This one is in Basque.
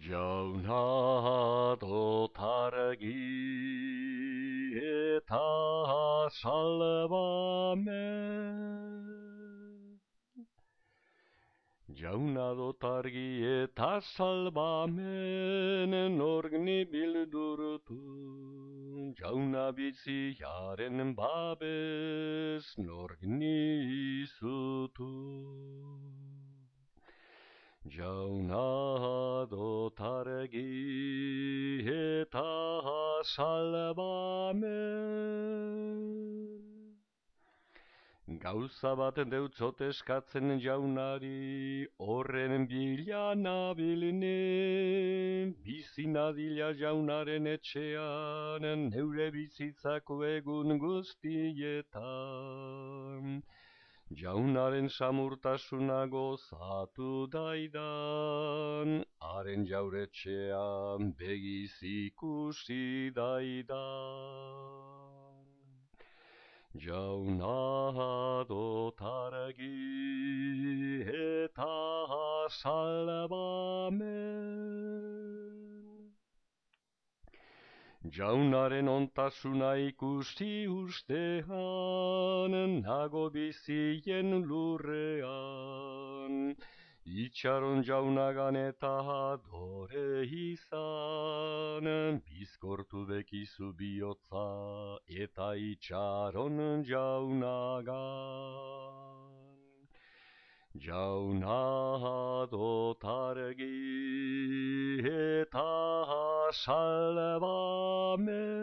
Jauna dotargi eta salbamen Jauna dotargi eta salbamen Norgni bildurtu Jauna biziaren babes Norgni Jauna dotargi eta salbamen Gauza bat deutzot eskatzen jaunari Horren bila nabilne Bizinadila jaunaren etxean Neure bizitzako egun guztietan Jaunaren samurtasuna gozatu daidan, haren jauretxean begiz ikusi daidan. Jauna dotargi eta salbamen. Jaunaren ontasuna ikusi ustean, nago bizien lurrean. Itxaron jaunagan eta dore izan, bizkortu bekizu bihotza eta itxaron jaunagan. Jauna dotargi eta salbamen.